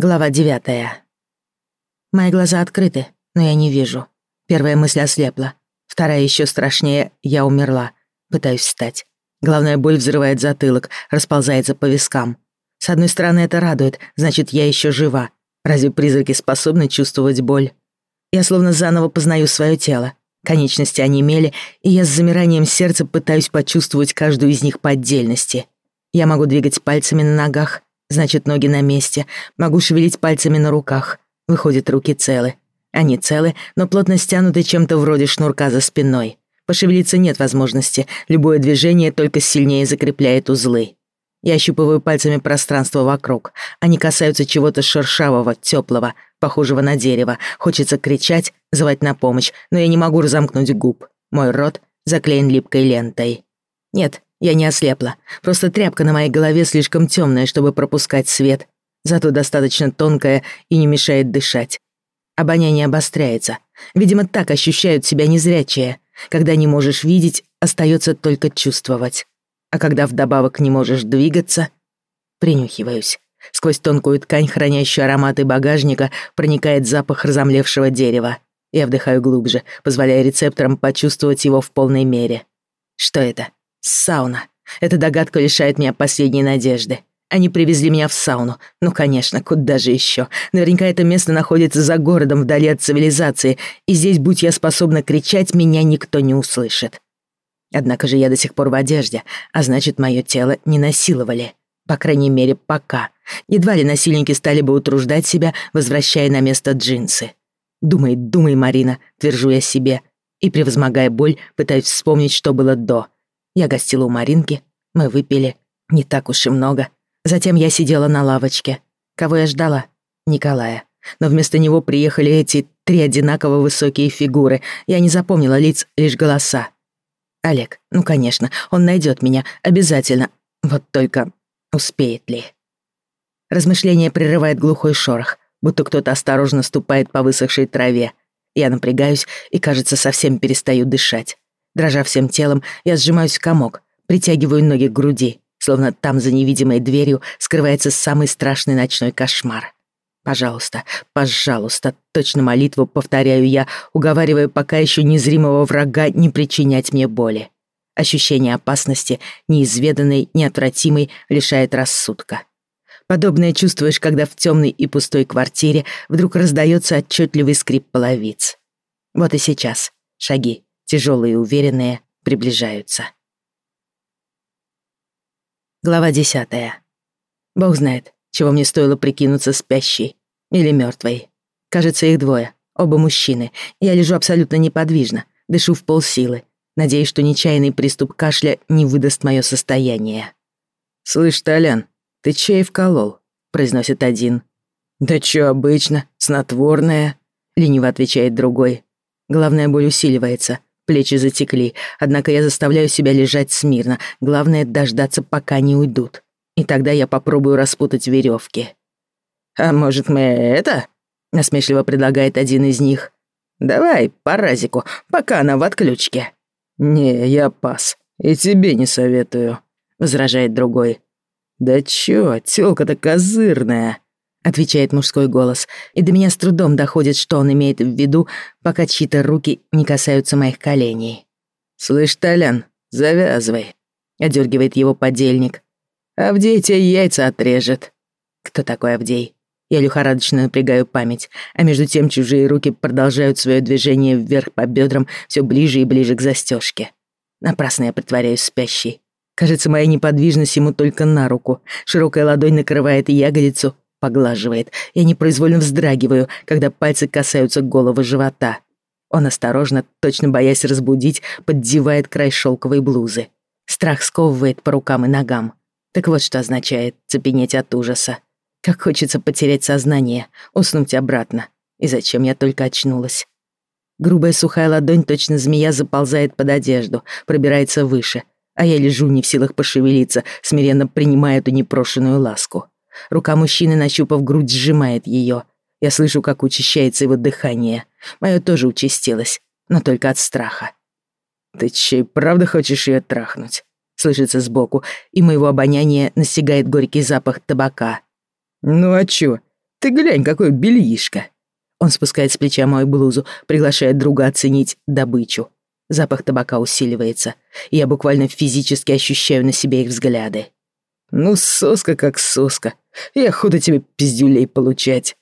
Глава девятая. Мои глаза открыты, но я не вижу. Первая мысль ослепла. Вторая еще страшнее — я умерла. Пытаюсь встать. Главная боль взрывает затылок, расползается по вискам. С одной стороны, это радует, значит, я еще жива. Разве призраки способны чувствовать боль? Я словно заново познаю свое тело. Конечности онемели, и я с замиранием сердца пытаюсь почувствовать каждую из них по отдельности. Я могу двигать пальцами на ногах, Значит, ноги на месте. Могу шевелить пальцами на руках. Выходит, руки целы. Они целы, но плотно стянуты чем-то вроде шнурка за спиной. Пошевелиться нет возможности. Любое движение только сильнее закрепляет узлы. Я ощупываю пальцами пространство вокруг. Они касаются чего-то шершавого, теплого, похожего на дерево. Хочется кричать, звать на помощь, но я не могу разомкнуть губ. Мой рот заклеен липкой лентой. Нет, я не ослепла. Просто тряпка на моей голове слишком темная, чтобы пропускать свет. Зато достаточно тонкая и не мешает дышать. Обоняние обостряется. Видимо, так ощущают себя незрячие. Когда не можешь видеть, остается только чувствовать. А когда вдобавок не можешь двигаться, принюхиваюсь. Сквозь тонкую ткань, хранящую ароматы багажника, проникает запах разомлевшего дерева. Я вдыхаю глубже, позволяя рецепторам почувствовать его в полной мере. Что это? Сауна. Эта догадка лишает меня последней надежды. Они привезли меня в сауну. Ну, конечно, куда же еще? Наверняка это место находится за городом, вдали от цивилизации, и здесь, будь я способна кричать, меня никто не услышит. Однако же я до сих пор в одежде, а значит, мое тело не насиловали. По крайней мере, пока. Едва ли насильники стали бы утруждать себя, возвращая на место джинсы. «Думай, думай, Марина», — твержу я себе, и, превозмогая боль, пытаюсь вспомнить, что было до — я гостила у Маринки, мы выпили, не так уж и много. Затем я сидела на лавочке. Кого я ждала? Николая. Но вместо него приехали эти три одинаково высокие фигуры. Я не запомнила лиц, лишь голоса. Олег, ну конечно, он найдет меня, обязательно. Вот только успеет ли? Размышление прерывает глухой шорох, будто кто-то осторожно ступает по высохшей траве. Я напрягаюсь и, кажется, совсем перестаю дышать. Дрожа всем телом, я сжимаюсь в комок, притягиваю ноги к груди, словно там за невидимой дверью скрывается самый страшный ночной кошмар. Пожалуйста, пожалуйста, точно молитву повторяю я, уговаривая пока еще незримого врага не причинять мне боли. Ощущение опасности, неизведанной, неотвратимой, лишает рассудка. Подобное чувствуешь, когда в темной и пустой квартире вдруг раздается отчетливый скрип половиц. Вот и сейчас. Шаги, тяжелые и уверенные, приближаются. Глава десятая. Бог знает, чего мне стоило прикинуться спящей или мертвой. Кажется, их двое, оба мужчины. Я лежу абсолютно неподвижно, дышу в полсилы, надеясь, что нечаянный приступ кашля не выдаст мое состояние. «Слышь, Толян, ты чай вколол?» — произносит один. «Да чё обычно, снотворное», — лениво отвечает другой. Главная боль усиливается, Плечи затекли, однако я заставляю себя лежать смирно. Главное — дождаться, пока не уйдут. И тогда я попробую распутать веревки. «А может, мы это?» — насмешливо предлагает один из них. «Давай, по разику, пока она в отключке». «Не, я пас. И тебе не советую», — возражает другой. «Да чё, тёлка-то козырная», отвечает мужской голос, и до меня с трудом доходит, что он имеет в виду, пока чьи-то руки не касаются моих коленей. «Слышь, Толян, завязывай», — одергивает его подельник. «Авдей тебе яйца отрежет». Кто такой Авдей? Я лихорадочно напрягаю память, а между тем чужие руки продолжают свое движение вверх по бедрам все ближе и ближе к застежке. Напрасно я притворяюсь спящей. Кажется, моя неподвижность ему только на руку. Широкая ладонь накрывает ягодицу, поглаживает. Я непроизвольно вздрагиваю, когда пальцы касаются головы живота. Он осторожно, точно боясь разбудить, поддевает край шелковой блузы. Страх сковывает по рукам и ногам. Так вот что означает цепенеть от ужаса. Как хочется потерять сознание, уснуть обратно. И зачем я только очнулась? Грубая сухая ладонь, точно змея, заползает под одежду, пробирается выше, а я лежу не в силах пошевелиться, смиренно принимая эту непрошенную ласку. Рука мужчины, нащупав грудь, сжимает ее. Я слышу, как учащается его дыхание. Мое тоже участилось, но только от страха. «Ты чей, правда хочешь ее трахнуть?» Слышится сбоку, и моего обоняния настигает горький запах табака. «Ну а чё? Ты глянь, какое бельишко!» Он спускает с плеча мою блузу, приглашает друга оценить добычу. Запах табака усиливается, и я буквально физически ощущаю на себе их взгляды. «Ну, соска как соска. И охота тебе пиздюлей получать».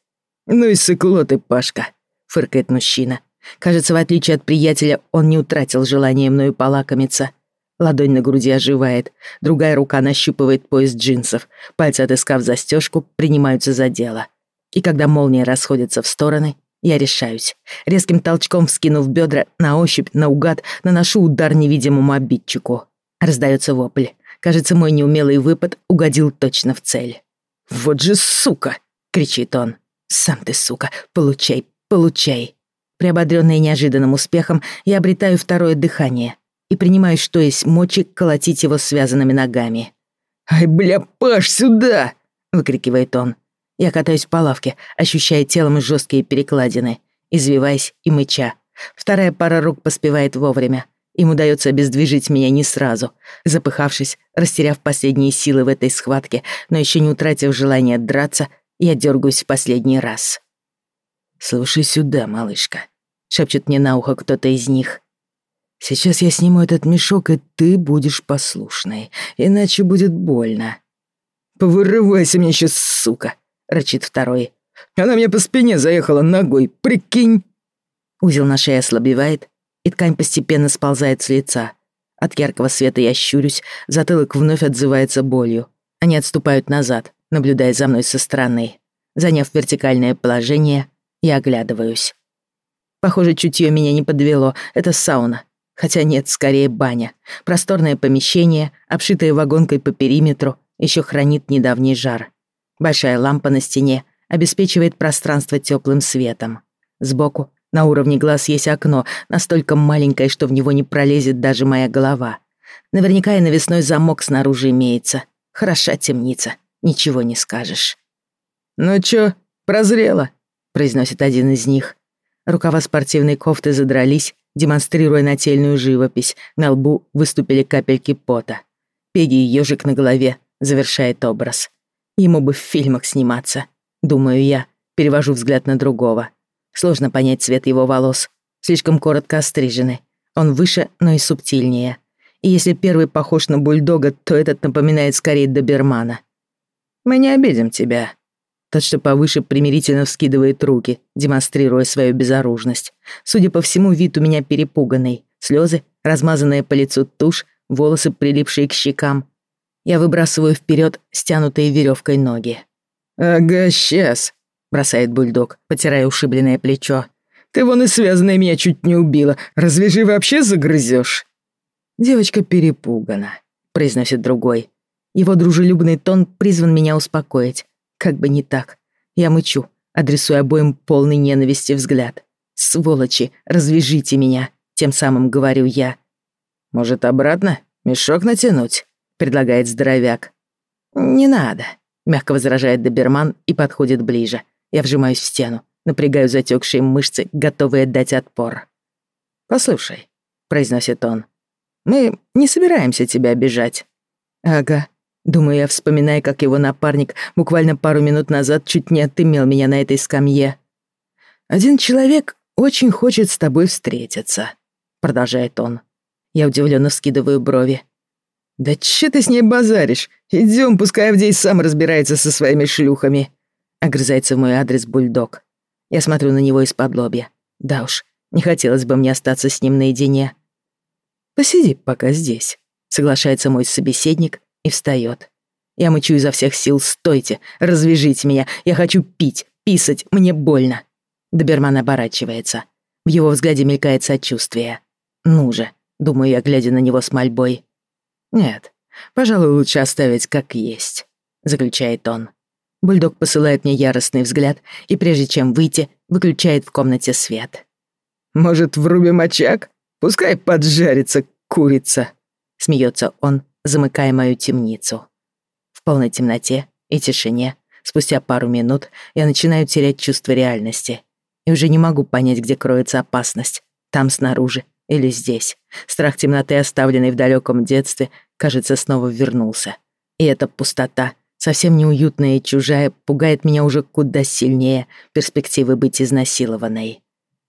«Ну и сыкло ты, Пашка», — фыркает мужчина. Кажется, в отличие от приятеля, он не утратил желания мною полакомиться. Ладонь на груди оживает, другая рука нащупывает пояс джинсов, пальцы, отыскав застежку, принимаются за дело. И когда молния расходится в стороны, я решаюсь. Резким толчком вскинув бедра, на ощупь, наугад, наношу удар невидимому обидчику. Раздается вопль. Кажется, мой неумелый выпад угодил точно в цель. «Вот же сука!» — кричит он. «Сам ты, сука, получай, получай!» Приободрённая неожиданным успехом, я обретаю второе дыхание и принимаю, что есть мочи, колотить его связанными ногами. «Ай, бля, Паш, сюда!» — выкрикивает он. Я катаюсь по лавке, ощущая телом жесткие перекладины, извиваясь и мыча. Вторая пара рук поспевает вовремя. Им удается обездвижить меня не сразу. Запыхавшись, растеряв последние силы в этой схватке, но еще не утратив желание драться, я дергаюсь в последний раз. «Слушай сюда, малышка», — шепчет мне на ухо кто-то из них. «Сейчас я сниму этот мешок, и ты будешь послушной, иначе будет больно». «Повырывайся мне сейчас, сука!» — рычит второй. «Она мне по спине заехала ногой, прикинь!» Узел на шее ослабевает, и ткань постепенно сползает с лица. От яркого света я щурюсь, затылок вновь отзывается болью. Они отступают назад, наблюдая за мной со стороны. Заняв вертикальное положение, я оглядываюсь. Похоже, чутье меня не подвело. Это сауна. Хотя нет, скорее баня. Просторное помещение, обшитое вагонкой по периметру, еще хранит недавний жар. Большая лампа на стене обеспечивает пространство теплым светом. Сбоку, на уровне глаз, есть окно, настолько маленькое, что в него не пролезет даже моя голова. Наверняка и навесной замок снаружи имеется. Хороша темница, ничего не скажешь. «Ну чё, прозрела?» произносит один из них. Рукава спортивной кофты задрались, демонстрируя нательную живопись. На лбу выступили капельки пота. Пеги и ежик на голове завершает образ. Ему бы в фильмах сниматься, думаю я, перевожу взгляд на другого. Сложно понять цвет его волос. Слишком коротко острижены. Он выше, но и субтильнее. И если первый похож на бульдога, то этот напоминает скорее добермана. «Мы не обидим тебя», тот, что повыше, примирительно вскидывает руки, демонстрируя свою безоружность. Судя по всему, вид у меня перепуганный. Слезы, размазанная по лицу тушь, волосы, прилипшие к щекам. Я выбрасываю вперед стянутые веревкой ноги. «Ага, сейчас», — бросает бульдог, потирая ушибленное плечо. «Ты вон и связанная меня чуть не убила. Развяжи вообще загрызешь. Девочка перепугана, произносит другой. Его дружелюбный тон призван меня успокоить. Как бы не так. Я мычу, адресуя обоим полный ненависти взгляд. «Сволочи, развяжите меня!» Тем самым говорю я. «Может, обратно? Мешок натянуть?» Предлагает здоровяк. «Не надо», — мягко возражает доберман и подходит ближе. Я вжимаюсь в стену, напрягаю затекшие мышцы, готовые дать отпор. «Послушай», — произносит он, — «мы не собираемся тебя обижать». «Ага, Думаю, я вспоминаю, как его напарник буквально пару минут назад чуть не отымел меня на этой скамье. «Один человек очень хочет с тобой встретиться», — продолжает он. Я удивленно вскидываю брови. «Да че ты с ней базаришь? Идем, пускай Авдей сам разбирается со своими шлюхами», — огрызается в мой адрес бульдог. Я смотрю на него из-под лобья. Да уж, не хотелось бы мне остаться с ним наедине. «Посиди пока здесь», — соглашается мой собеседник и встает. Я мычу изо всех сил. «Стойте! Развяжите меня! Я хочу пить! Писать! Мне больно!» Доберман оборачивается. В его взгляде мелькает сочувствие. «Ну же!» — думаю я, глядя на него с мольбой. «Нет, пожалуй, лучше оставить как есть», — заключает он. Бульдог посылает мне яростный взгляд и, прежде чем выйти, выключает в комнате свет. «Может, врубим очаг? Пускай поджарится курица», — смеется он, замыкая мою темницу. В полной темноте и тишине, спустя пару минут, я начинаю терять чувство реальности. И уже не могу понять, где кроется опасность. Там снаружи или здесь. Страх темноты, оставленный в далеком детстве, кажется, снова вернулся. И эта пустота совсем неуютная и чужая, пугает меня уже куда сильнее перспективы быть изнасилованной.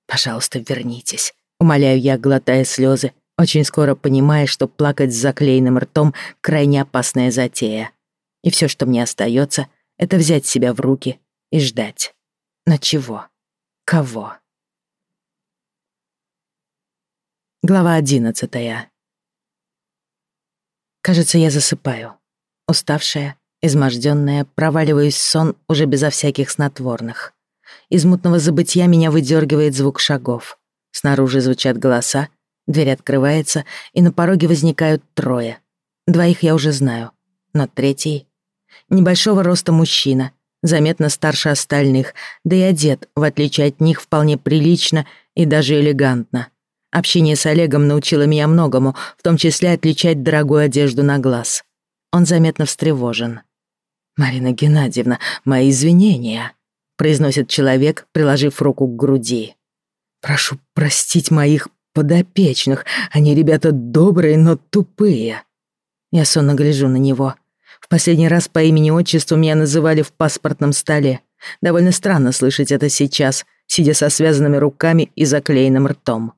Пожалуйста, вернитесь. Умоляю я, глотая слезы, очень скоро понимая, что плакать с заклеенным ртом — крайне опасная затея. И все, что мне остается, это взять себя в руки и ждать. На чего? Кого? Глава одиннадцатая. Кажется, я засыпаю. Уставшая, измождённая, проваливаюсь в сон уже безо всяких снотворных. Из мутного забытья меня выдергивает звук шагов. Снаружи звучат голоса, дверь открывается, и на пороге возникают трое. Двоих я уже знаю, но третий... Небольшого роста мужчина, заметно старше остальных, да и одет, в отличие от них, вполне прилично и даже элегантно. Общение с Олегом научило меня многому, в том числе отличать дорогую одежду на глаз. Он заметно встревожен. «Марина Геннадьевна, мои извинения», — произносит человек, приложив руку к груди. «Прошу простить моих подопечных. Они ребята добрые, но тупые». Я сонно гляжу на него. В последний раз по имени-отчеству меня называли в паспортном столе. Довольно странно слышать это сейчас, сидя со связанными руками и заклеенным ртом.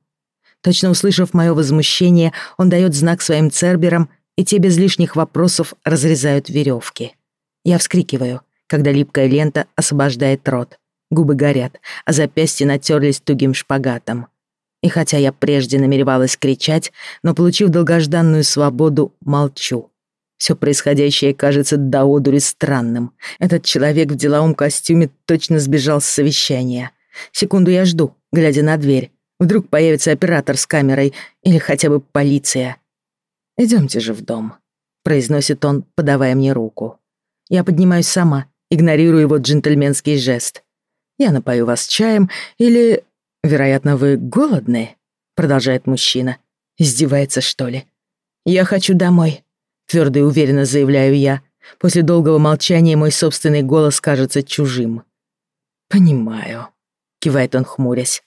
Точно услышав мое возмущение, он дает знак своим церберам, и те без лишних вопросов разрезают веревки. Я вскрикиваю, когда липкая лента освобождает рот. Губы горят, а запястья натерлись тугим шпагатом. И хотя я прежде намеревалась кричать, но, получив долгожданную свободу, молчу. Все происходящее кажется до одури странным. Этот человек в деловом костюме точно сбежал с совещания. Секунду я жду, глядя на дверь, Вдруг появится оператор с камерой или хотя бы полиция. Идемте же в дом», — произносит он, подавая мне руку. Я поднимаюсь сама, игнорирую его джентльменский жест. «Я напою вас чаем или... Вероятно, вы голодны?» — продолжает мужчина. Издевается, что ли? «Я хочу домой», — твердо и уверенно заявляю я. После долгого молчания мой собственный голос кажется чужим. «Понимаю», — кивает он, хмурясь.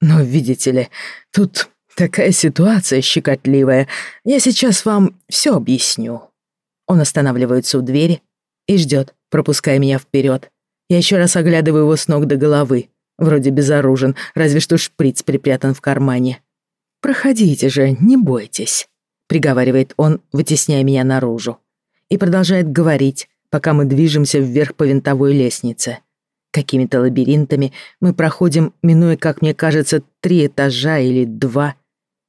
Но, видите ли, тут такая ситуация щекотливая. Я сейчас вам все объясню. Он останавливается у двери и ждет, пропуская меня вперед. Я еще раз оглядываю его с ног до головы. Вроде безоружен, разве что шприц припрятан в кармане. «Проходите же, не бойтесь», — приговаривает он, вытесняя меня наружу. И продолжает говорить, пока мы движемся вверх по винтовой лестнице. Какими-то лабиринтами мы проходим, минуя, как мне кажется, три этажа или два,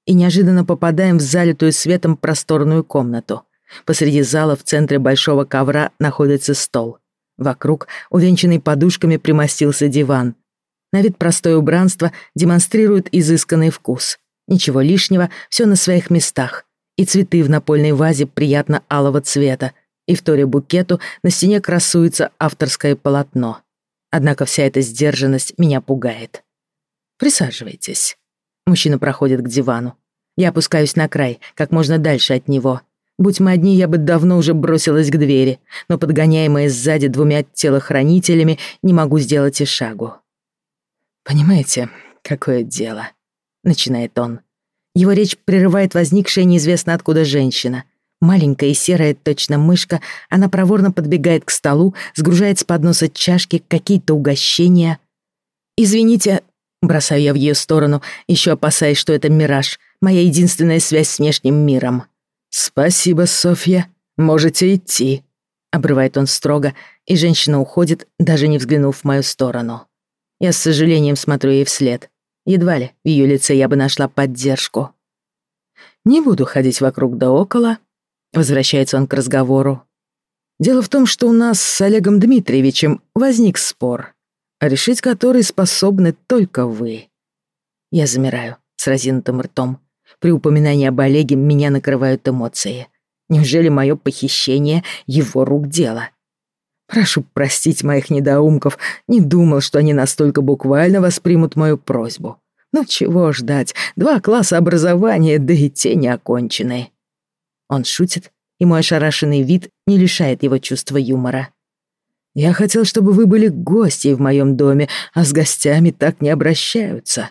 и неожиданно попадаем в залитую светом просторную комнату. Посреди зала в центре большого ковра находится стол. Вокруг, увенчанный подушками, примостился диван. На вид простое убранство демонстрирует изысканный вкус. Ничего лишнего, все на своих местах. И цветы в напольной вазе приятно алого цвета, и в торе букету на стене красуется авторское полотно. Однако вся эта сдержанность меня пугает. «Присаживайтесь». Мужчина проходит к дивану. Я опускаюсь на край, как можно дальше от него. Будь мы одни, я бы давно уже бросилась к двери, но подгоняемая сзади двумя телохранителями не могу сделать и шагу. «Понимаете, какое дело?» — начинает он. Его речь прерывает возникшая неизвестно откуда женщина — Маленькая и серая точно мышка, она проворно подбегает к столу, сгружает с подноса чашки какие-то угощения. «Извините», — бросаю я в ее сторону, еще опасаясь, что это мираж, моя единственная связь с внешним миром. «Спасибо, Софья, можете идти», — обрывает он строго, и женщина уходит, даже не взглянув в мою сторону. Я с сожалением смотрю ей вслед. Едва ли в ее лице я бы нашла поддержку. Не буду ходить вокруг да около, Возвращается он к разговору. Дело в том, что у нас с Олегом Дмитриевичем возник спор, решить который способны только вы. Я замираю с разинутым ртом. При упоминании об Олеге меня накрывают эмоции. Неужели мое похищение его рук дело? Прошу простить моих недоумков, не думал, что они настолько буквально воспримут мою просьбу. Ну чего ждать, два класса образования, да и те не оконченные. Он шутит, и мой ошарашенный вид не лишает его чувства юмора. «Я хотел, чтобы вы были гостьей в моем доме, а с гостями так не обращаются».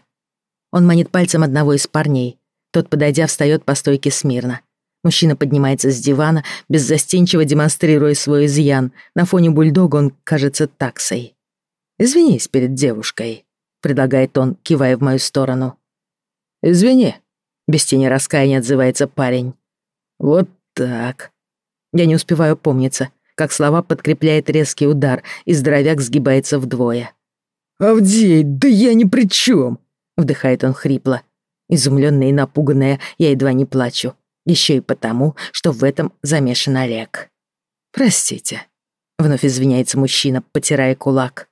Он манит пальцем одного из парней. Тот, подойдя, встает по стойке смирно. Мужчина поднимается с дивана, беззастенчиво демонстрируя свой изъян. На фоне бульдога он кажется таксой. «Извинись перед девушкой», — предлагает он, кивая в мою сторону. «Извини», — без тени раскаяния отзывается парень. «Вот так». Я не успеваю помниться, как слова подкрепляет резкий удар, и здоровяк сгибается вдвое. «Авдей, да я ни при чем!» — вдыхает он хрипло. Изумленная и напуганная, я едва не плачу. Еще и потому, что в этом замешан Олег. «Простите», — вновь извиняется мужчина, потирая кулак.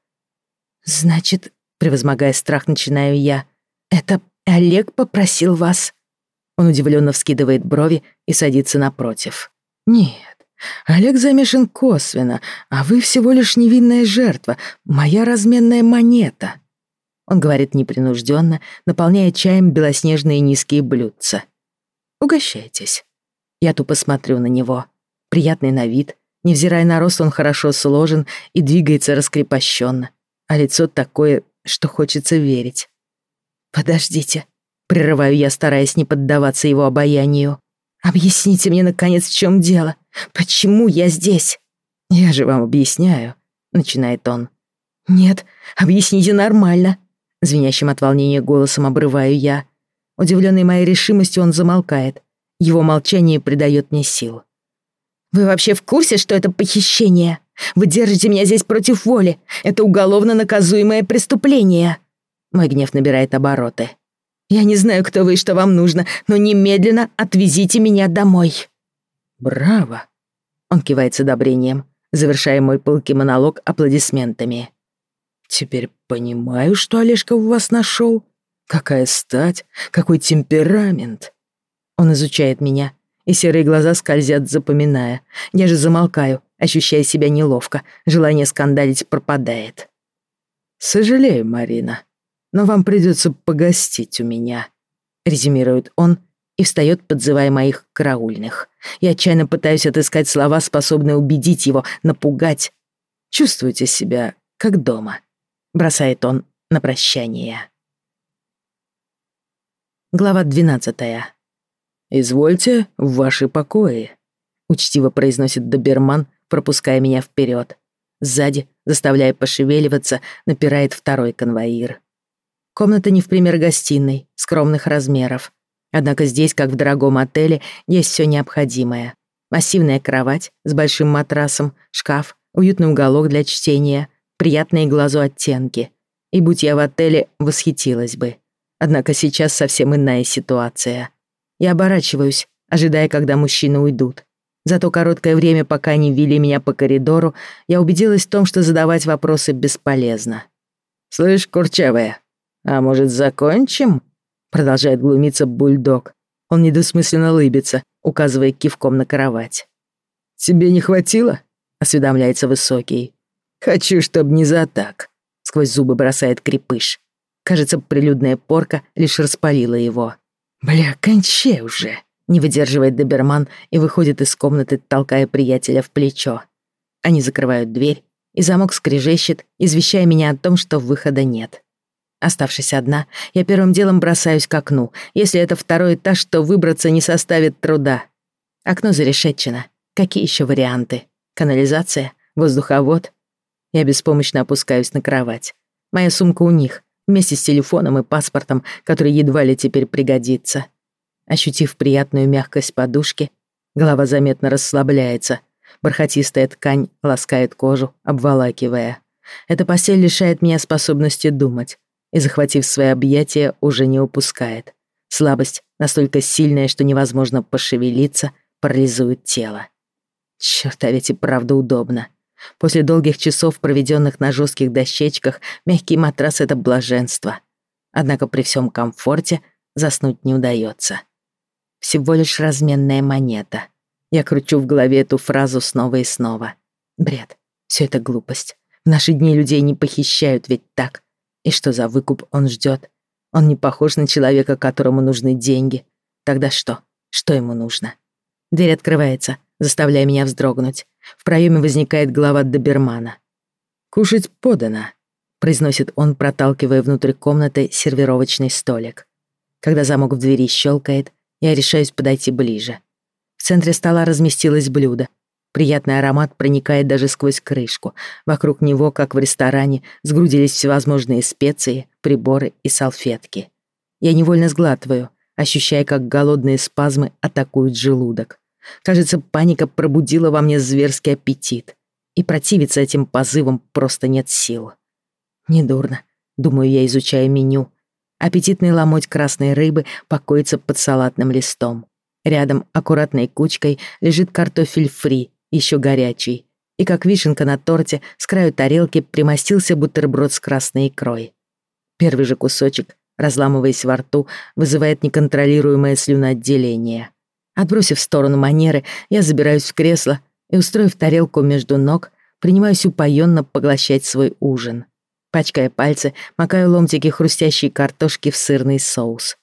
«Значит, превозмогая страх, начинаю я. Это Олег попросил вас?» Он удивленно вскидывает брови и садится напротив. «Нет, Олег замешан косвенно, а вы всего лишь невинная жертва, моя разменная монета». Он говорит непринужденно, наполняя чаем белоснежные низкие блюдца. Угощайтесь. Я тупо смотрю на него. Приятный на вид. Невзирая на рост, он хорошо сложен и двигается раскрепощенно. А лицо такое, что хочется верить. «Подождите», — прерываю я, стараясь не поддаваться его обаянию. «Объясните мне, наконец, в чем дело? Почему я здесь?» «Я же вам объясняю», — начинает он. «Нет, объясните нормально», — звенящим от волнения голосом обрываю я. Удивленный моей решимостью, он замолкает. Его молчание придает мне сил. «Вы вообще в курсе, что это похищение? Вы держите меня здесь против воли. Это уголовно наказуемое преступление». Мой гнев набирает обороты. «Я не знаю, кто вы и что вам нужно, но немедленно отвезите меня домой». «Браво!» Он кивает с одобрением, завершая мой пылкий монолог аплодисментами. «Теперь понимаю, что Олежка в вас нашел. Какая стать, какой темперамент. Он изучает меня, и серые глаза скользят, запоминая. Я же замолкаю, ощущая себя неловко. Желание скандалить пропадает. «Сожалею, Марина, но вам придется погостить у меня», — резюмирует он и встает, подзывая моих караульных. Я отчаянно пытаюсь отыскать слова, способные убедить его, напугать. «Чувствуйте себя как дома», — бросает он на прощание. Глава 12. «Извольте в ваши покои», — учтиво произносит доберман, пропуская меня вперед. Сзади, заставляя пошевеливаться, напирает второй конвоир. Комната не в пример гостиной, скромных размеров. Однако здесь, как в дорогом отеле, есть все необходимое. Массивная кровать с большим матрасом, шкаф, уютный уголок для чтения, приятные глазу оттенки. И будь я в отеле, восхитилась бы. Однако сейчас совсем иная ситуация. Я оборачиваюсь, ожидая, когда мужчины уйдут. За то короткое время, пока они вели меня по коридору, я убедилась в том, что задавать вопросы бесполезно. «Слышь, Курчавая, а может, закончим?» Продолжает глумиться бульдог. Он недосмысленно лыбится, указывая кивком на кровать. «Тебе не хватило?» — осведомляется Высокий. «Хочу, чтобы не за так», — сквозь зубы бросает крепыш. Кажется, прилюдная порка лишь распалила его. «Бля, кончай уже!» Не выдерживает доберман и выходит из комнаты, толкая приятеля в плечо. Они закрывают дверь, и замок скрежещет, извещая меня о том, что выхода нет. Оставшись одна, я первым делом бросаюсь к окну. Если это второй этаж, то выбраться не составит труда. Окно зарешетчено. Какие еще варианты? Канализация? Воздуховод? Я беспомощно опускаюсь на кровать. Моя сумка у них, вместе с телефоном и паспортом, который едва ли теперь пригодится. Ощутив приятную мягкость подушки, голова заметно расслабляется. Бархатистая ткань ласкает кожу, обволакивая. Эта постель лишает меня способности думать и, захватив свои объятия, уже не упускает. Слабость настолько сильная, что невозможно пошевелиться, парализует тело. Чёрт, а ведь и правда удобно. После долгих часов, проведенных на жестких дощечках, мягкий матрас — это блаженство. Однако при всем комфорте заснуть не удается. Всего лишь разменная монета. Я кручу в голове эту фразу снова и снова. Бред. Все это глупость. В наши дни людей не похищают, ведь так. И что за выкуп он ждет? Он не похож на человека, которому нужны деньги. Тогда что? Что ему нужно? Дверь открывается, заставляя меня вздрогнуть. В проеме возникает глава добермана. «Кушать подано», — произносит он, проталкивая внутрь комнаты сервировочный столик. Когда замок в двери щелкает, я решаюсь подойти ближе. В центре стола разместилось блюдо. Приятный аромат проникает даже сквозь крышку. Вокруг него, как в ресторане, сгрудились всевозможные специи, приборы и салфетки. Я невольно сглатываю, ощущая, как голодные спазмы атакуют желудок. Кажется, паника пробудила во мне зверский аппетит. И противиться этим позывам просто нет сил. Недурно, думаю я, изучая меню. Аппетитный ломоть красной рыбы покоится под салатным листом. Рядом аккуратной кучкой лежит картофель фри, еще горячий. И как вишенка на торте, с краю тарелки примостился бутерброд с красной икрой. Первый же кусочек, разламываясь во рту, вызывает неконтролируемое слюноотделение. Отбросив в сторону манеры, я забираюсь в кресло и, устроив тарелку между ног, принимаюсь упоенно поглощать свой ужин. Пачкая пальцы, макаю ломтики хрустящей картошки в сырный соус.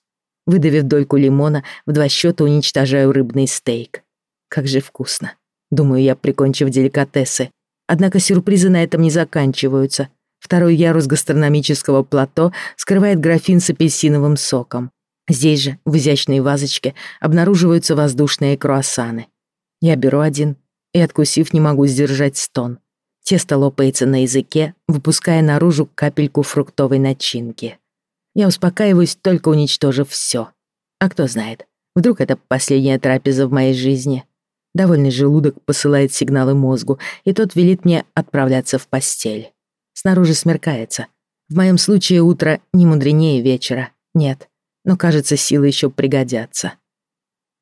Выдавив дольку лимона, в два счета уничтожаю рыбный стейк. Как же вкусно. Думаю я, прикончив деликатесы. Однако сюрпризы на этом не заканчиваются. Второй ярус гастрономического плато скрывает графин с апельсиновым соком. Здесь же, в изящной вазочке, обнаруживаются воздушные круассаны. Я беру один и, откусив, не могу сдержать стон. Тесто лопается на языке, выпуская наружу капельку фруктовой начинки. Я успокаиваюсь, только уничтожив все. А кто знает, вдруг это последняя трапеза в моей жизни. Довольный желудок посылает сигналы мозгу, и тот велит мне отправляться в постель. Снаружи смеркается. В моем случае утро не мудренее вечера. Нет, но, кажется, силы еще пригодятся.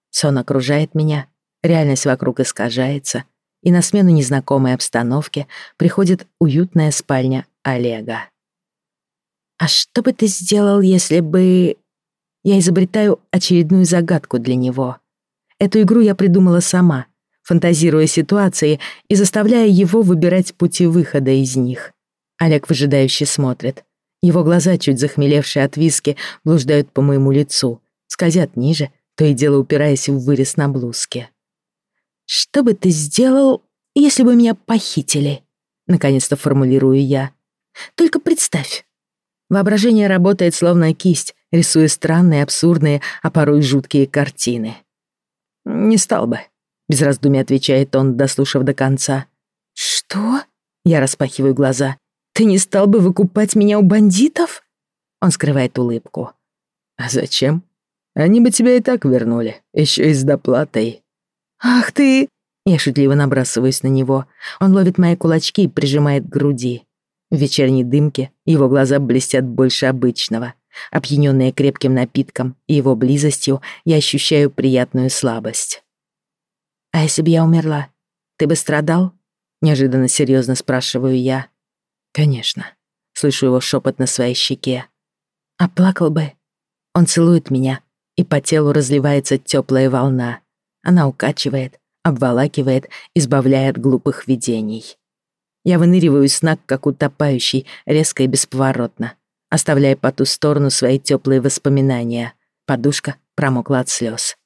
Сон окружает меня, реальность вокруг искажается, и на смену незнакомой обстановке приходит уютная спальня Олега. «А что бы ты сделал, если бы...» Я изобретаю очередную загадку для него. Эту игру я придумала сама, фантазируя ситуации и заставляя его выбирать пути выхода из них. Олег выжидающе смотрит. Его глаза, чуть захмелевшие от виски, блуждают по моему лицу, скользят ниже, то и дело упираясь в вырез на блузке. «Что бы ты сделал, если бы меня похитили?» Наконец-то формулирую я. «Только представь». Воображение работает словно кисть, рисуя странные, абсурдные, а порой жуткие картины. «Не стал бы», — без раздумий отвечает он, дослушав до конца. «Что?» — я распахиваю глаза. Ты не стал бы выкупать меня у бандитов?» Он скрывает улыбку. «А зачем? Они бы тебя и так вернули, еще и с доплатой». «Ах ты!» Я шутливо набрасываюсь на него. Он ловит мои кулачки и прижимает к груди. В вечерней дымке его глаза блестят больше обычного. Опьянённые крепким напитком и его близостью, я ощущаю приятную слабость. «А если бы я умерла, ты бы страдал?» Неожиданно серьезно спрашиваю я. Конечно. Слышу его шепот на своей щеке. А плакал бы. Он целует меня, и по телу разливается теплая волна. Она укачивает, обволакивает, избавляя от глупых видений. Я выныриваю из сна, как утопающий, резко и бесповоротно, оставляя по ту сторону свои теплые воспоминания. Подушка промокла от слез.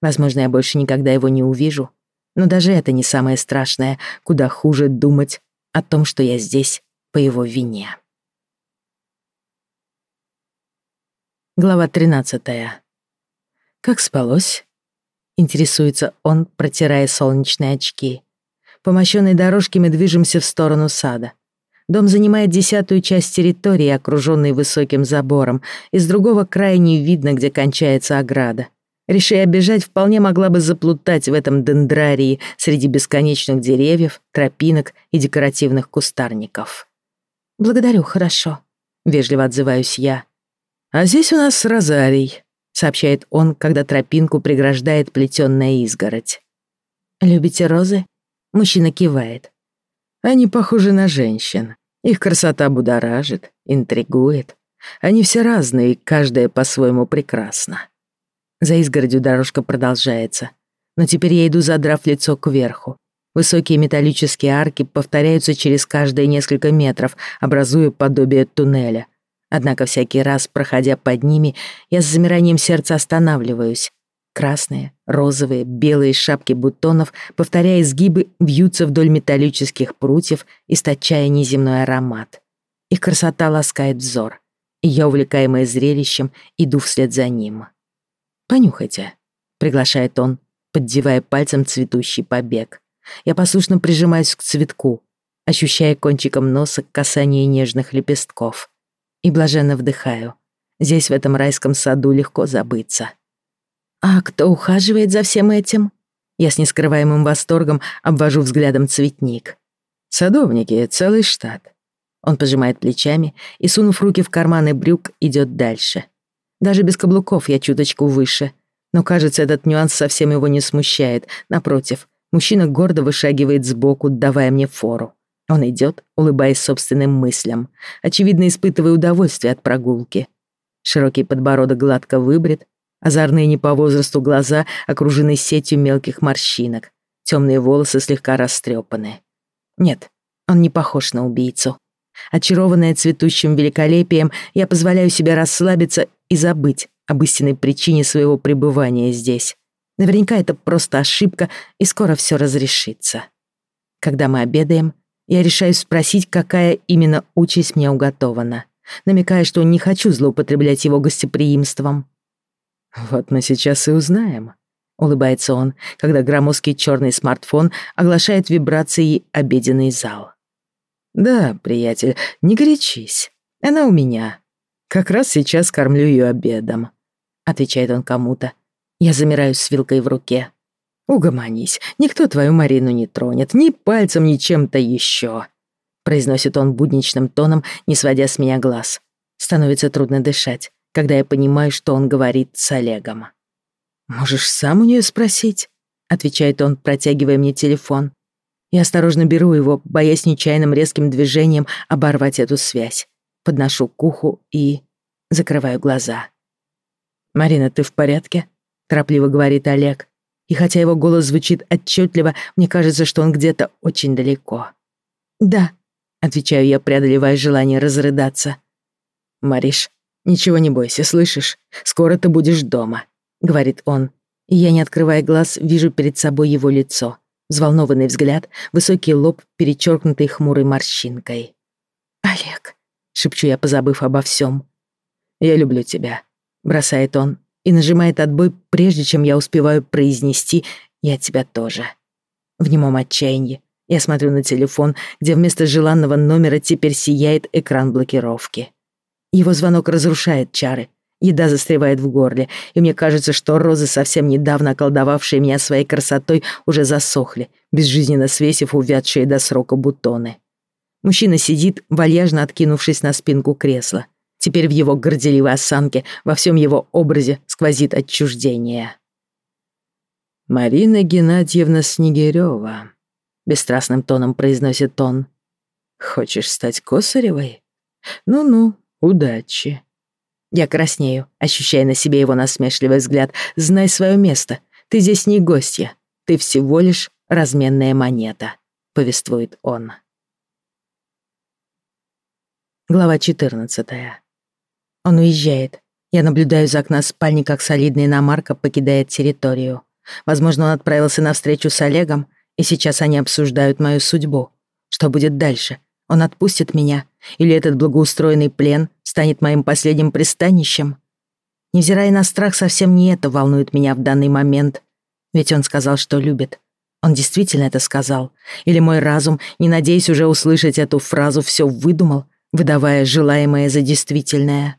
Возможно, я больше никогда его не увижу, но даже это не самое страшное, куда хуже думать о том, что я здесь по его вине. Глава 13. Как спалось? Интересуется он, протирая солнечные очки. По мощенной дорожке мы движемся в сторону сада. Дом занимает десятую часть территории, окруженной высоким забором. Из другого края не видно, где кончается ограда. Решая бежать, вполне могла бы заплутать в этом дендрарии среди бесконечных деревьев, тропинок и декоративных кустарников. «Благодарю, хорошо», — вежливо отзываюсь я. «А здесь у нас розарий», — сообщает он, когда тропинку преграждает плетённая изгородь. «Любите розы?» — мужчина кивает. «Они похожи на женщин. Их красота будоражит, интригует. Они все разные, каждая по-своему прекрасна». За изгородью дорожка продолжается, но теперь я иду, задрав лицо кверху, Высокие металлические арки повторяются через каждые несколько метров, образуя подобие туннеля. Однако всякий раз, проходя под ними, я с замиранием сердца останавливаюсь. Красные, розовые, белые шапки бутонов, повторяя изгибы, вьются вдоль металлических прутьев, источая неземной аромат. Их красота ласкает взор, и я, увлекаемая зрелищем, иду вслед за ним. «Понюхайте», — приглашает он, поддевая пальцем цветущий побег. Я послушно прижимаюсь к цветку, ощущая кончиком носа касание нежных лепестков. И блаженно вдыхаю. Здесь, в этом райском саду, легко забыться. «А кто ухаживает за всем этим?» Я с нескрываемым восторгом обвожу взглядом цветник. «Садовники, целый штат». Он пожимает плечами и, сунув руки в карманы брюк, идет дальше. Даже без каблуков я чуточку выше. Но, кажется, этот нюанс совсем его не смущает. Напротив, мужчина гордо вышагивает сбоку, давая мне фору. Он идет, улыбаясь собственным мыслям, очевидно испытывая удовольствие от прогулки. Широкий подбородок гладко выбрит, озорные не по возрасту глаза окружены сетью мелких морщинок, темные волосы слегка растрепаны. Нет, он не похож на убийцу. Очарованная цветущим великолепием, я позволяю себе расслабиться и забыть об истинной причине своего пребывания здесь. Наверняка это просто ошибка, и скоро все разрешится. Когда мы обедаем, я решаю спросить, какая именно участь мне уготована, намекая, что не хочу злоупотреблять его гостеприимством. «Вот мы сейчас и узнаем», — улыбается он, когда громоздкий черный смартфон оглашает вибрацией обеденный зал. «Да, приятель, не горячись. Она у меня. Как раз сейчас кормлю ее обедом», — отвечает он кому-то. Я замираю с вилкой в руке. «Угомонись, никто твою Марину не тронет, ни пальцем, ни чем-то еще», произносит он будничным тоном, не сводя с меня глаз. Становится трудно дышать, когда я понимаю, что он говорит с Олегом. «Можешь сам у нее спросить?» отвечает он, протягивая мне телефон. Я осторожно беру его, боясь нечаянным резким движением оборвать эту связь. Подношу к уху и закрываю глаза. «Марина, ты в порядке?» Торопливо говорит Олег, и хотя его голос звучит отчетливо, мне кажется, что он где-то очень далеко. «Да», — отвечаю я, преодолевая желание разрыдаться. «Мариш, ничего не бойся, слышишь? Скоро ты будешь дома», — говорит он. И я, не открывая глаз, вижу перед собой его лицо. Взволнованный взгляд, высокий лоб, перечеркнутый хмурой морщинкой. «Олег», — шепчу я, позабыв обо всем. «Я люблю тебя», — бросает он, и нажимает отбой, прежде чем я успеваю произнести «я тебя тоже». В немом отчаянии я смотрю на телефон, где вместо желанного номера теперь сияет экран блокировки. Его звонок разрушает чары. Еда застревает в горле, и мне кажется, что розы, совсем недавно околдовавшие меня своей красотой, уже засохли, безжизненно свесив увядшие до срока бутоны. Мужчина сидит, вальяжно откинувшись на спинку кресла. Теперь в его горделивой осанке, во всем его образе сквозит отчуждение. «Марина Геннадьевна Снегирёва», — бесстрастным тоном произносит он. «Хочешь стать Косаревой? Ну-ну, удачи». Я краснею, ощущая на себе его насмешливый взгляд. «Знай свое место. Ты здесь не гостья. Ты всего лишь разменная монета», — повествует он. Глава 14. Он уезжает. Я наблюдаю за окна спальни, как солидная иномарка покидает территорию. Возможно, он отправился на встречу с Олегом, и сейчас они обсуждают мою судьбу. Что будет дальше? Он отпустит меня? Или этот благоустроенный плен станет моим последним пристанищем? Невзирая на страх, совсем не это волнует меня в данный момент. Ведь он сказал, что любит. Он действительно это сказал. Или мой разум, не надеясь уже услышать эту фразу, все выдумал, выдавая желаемое за действительное.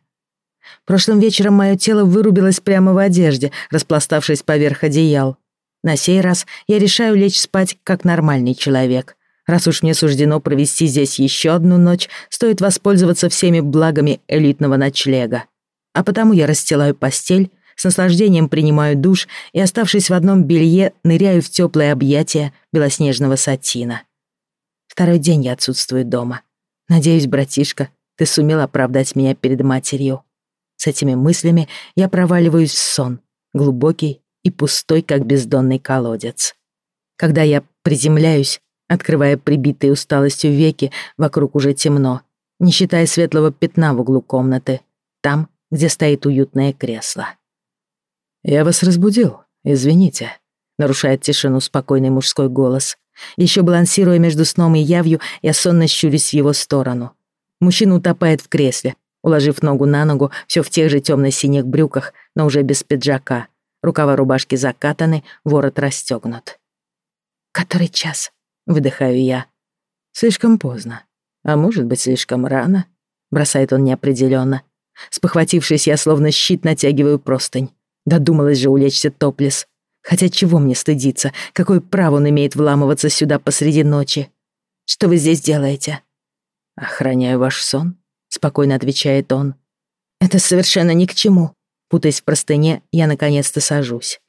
Прошлым вечером мое тело вырубилось прямо в одежде, распластавшись поверх одеял. На сей раз я решаю лечь спать как нормальный человек. Раз уж мне суждено провести здесь еще одну ночь, стоит воспользоваться всеми благами элитного ночлега. А потому я расстилаю постель, с наслаждением принимаю душ и, оставшись в одном белье, ныряю в теплое объятие белоснежного сатина. Второй день я отсутствую дома. Надеюсь, братишка, ты сумел оправдать меня перед матерью. С этими мыслями я проваливаюсь в сон, глубокий и пустой, как бездонный колодец. Когда я приземляюсь, открывая прибитые усталостью веки, вокруг уже темно, не считая светлого пятна в углу комнаты, там, где стоит уютное кресло. «Я вас разбудил, извините», — нарушает тишину спокойный мужской голос. Еще балансируя между сном и явью, я сонно щурюсь в его сторону. Мужчина утопает в кресле, уложив ногу на ногу, все в тех же темно-синих брюках, но уже без пиджака. Рукава рубашки закатаны, ворот расстегнут. «Который час?» — выдыхаю я. «Слишком поздно. А может быть, слишком рано?» — бросает он неопределенно. Спохватившись, я словно щит натягиваю простынь. Додумалась же улечься топлес. Хотя чего мне стыдиться? Какое право он имеет вламываться сюда посреди ночи? Что вы здесь делаете? Охраняю ваш сон, спокойно отвечает он. Это совершенно ни к чему. Путаясь в простыне, я наконец-то сажусь.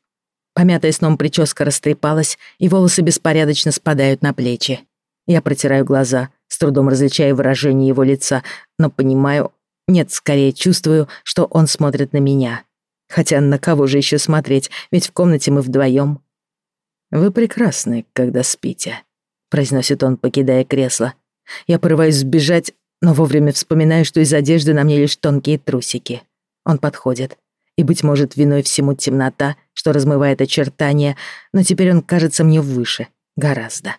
Помятая сном прическа растрепалась, и волосы беспорядочно спадают на плечи. Я протираю глаза, с трудом различая выражение его лица, но понимаю, нет, скорее чувствую, что он смотрит на меня. Хотя на кого же еще смотреть, ведь в комнате мы вдвоем. «Вы прекрасны, когда спите», — произносит он, покидая кресло. Я порываюсь сбежать, но вовремя вспоминаю, что из одежды на мне лишь тонкие трусики. Он подходит. И, быть может, виной всему темнота, что размывает очертания, но теперь он кажется мне выше. Гораздо.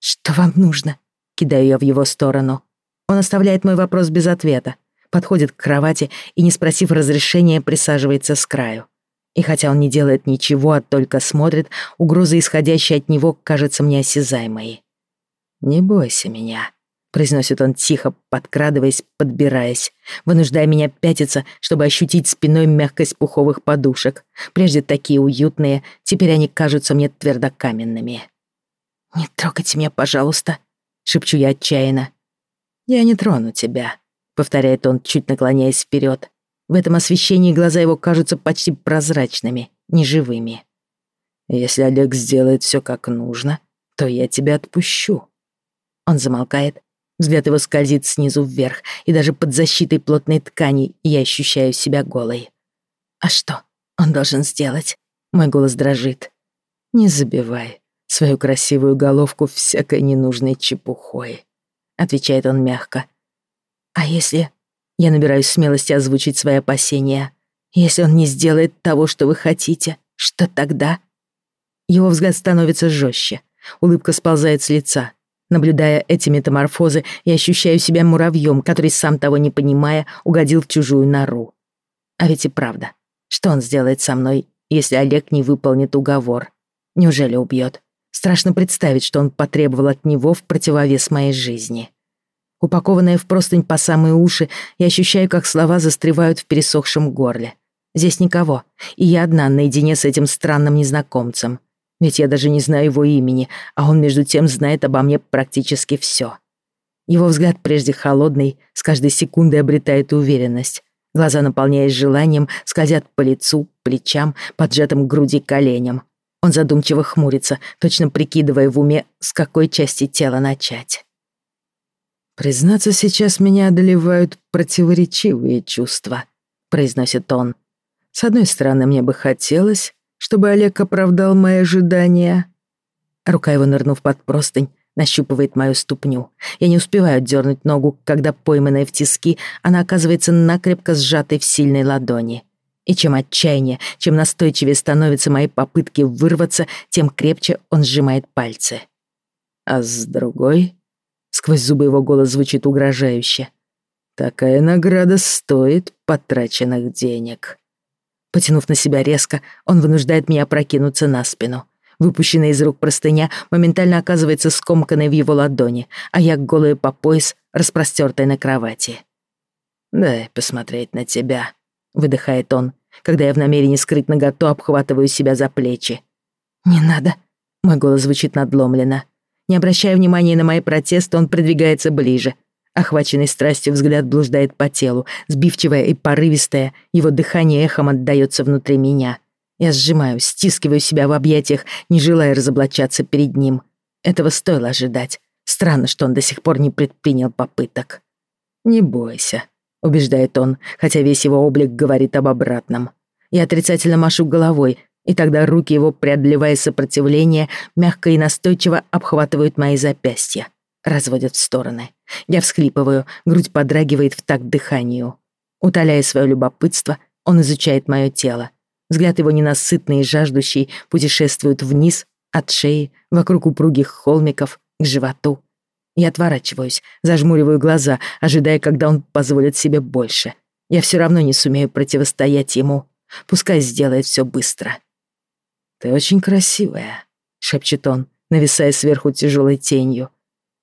«Что вам нужно?» — кидаю я в его сторону. Он оставляет мой вопрос без ответа, подходит к кровати и, не спросив разрешения, присаживается с краю. И хотя он не делает ничего, а только смотрит, угроза, исходящая от него, кажется мне осязаемой. «Не бойся меня», — произносит он тихо, подкрадываясь, подбираясь, вынуждая меня пятиться, чтобы ощутить спиной мягкость пуховых подушек. Прежде такие уютные, теперь они кажутся мне твердокаменными. «Не трогайте меня, пожалуйста», — шепчу я отчаянно. «Я не трону тебя», — повторяет он, чуть наклоняясь вперед. В этом освещении глаза его кажутся почти прозрачными, неживыми. «Если Олег сделает все как нужно, то я тебя отпущу». Он замолкает, взгляд его скользит снизу вверх, и даже под защитой плотной ткани я ощущаю себя голой. «А что он должен сделать?» Мой голос дрожит. «Не забивай свою красивую головку всякой ненужной чепухой», — отвечает он мягко. А если... Я набираюсь смелости озвучить свои опасения. Если он не сделает того, что вы хотите, что тогда? Его взгляд становится жестче. Улыбка сползает с лица. Наблюдая эти метаморфозы, я ощущаю себя муравьем, который, сам того не понимая, угодил в чужую нору. А ведь и правда. Что он сделает со мной, если Олег не выполнит уговор? Неужели убьет? Страшно представить, что он потребовал от него в противовес моей жизни. Упакованная в простынь по самые уши, я ощущаю, как слова застревают в пересохшем горле. Здесь никого, и я одна наедине с этим странным незнакомцем. Ведь я даже не знаю его имени, а он между тем знает обо мне практически все. Его взгляд прежде холодный, с каждой секундой обретает уверенность. Глаза, наполняясь желанием, скользят по лицу, плечам, поджатым к груди коленям. Он задумчиво хмурится, точно прикидывая в уме, с какой части тела начать. «Признаться, сейчас меня одолевают противоречивые чувства», — произносит он. «С одной стороны, мне бы хотелось, чтобы Олег оправдал мои ожидания». Рука его, нырнув под простынь, нащупывает мою ступню. Я не успеваю отдернуть ногу, когда, пойманная в тиски, она оказывается накрепко сжатой в сильной ладони. И чем отчаяннее, чем настойчивее становятся мои попытки вырваться, тем крепче он сжимает пальцы. А с другой Сквозь зубы его голос звучит угрожающе. «Такая награда стоит потраченных денег». Потянув на себя резко, он вынуждает меня прокинуться на спину. Выпущенная из рук простыня моментально оказывается скомканной в его ладони, а я голая по пояс, распростёртая на кровати. «Дай посмотреть на тебя», — выдыхает он, когда я в намерении скрыть наготу обхватываю себя за плечи. «Не надо», — мой голос звучит надломленно. Не обращая внимания на мои протесты, он продвигается ближе. Охваченный страстью взгляд блуждает по телу, сбивчивое и порывистое, его дыхание эхом отдаётся внутри меня. Я сжимаю, стискиваю себя в объятиях, не желая разоблачаться перед ним. Этого стоило ожидать. Странно, что он до сих пор не предпринял попыток. «Не бойся», — убеждает он, хотя весь его облик говорит об обратном. Я отрицательно машу головой, и тогда руки его, преодолевая сопротивление, мягко и настойчиво обхватывают мои запястья, разводят в стороны. Я всхлипываю, грудь подрагивает в такт дыханию. Утоляя свое любопытство, он изучает мое тело. Взгляд его ненасытный и жаждущий путешествует вниз, от шеи, вокруг упругих холмиков, к животу. Я отворачиваюсь, зажмуриваю глаза, ожидая, когда он позволит себе больше. Я все равно не сумею противостоять ему. Пускай сделает все быстро. «Ты очень красивая», — шепчет он, нависая сверху тяжелой тенью.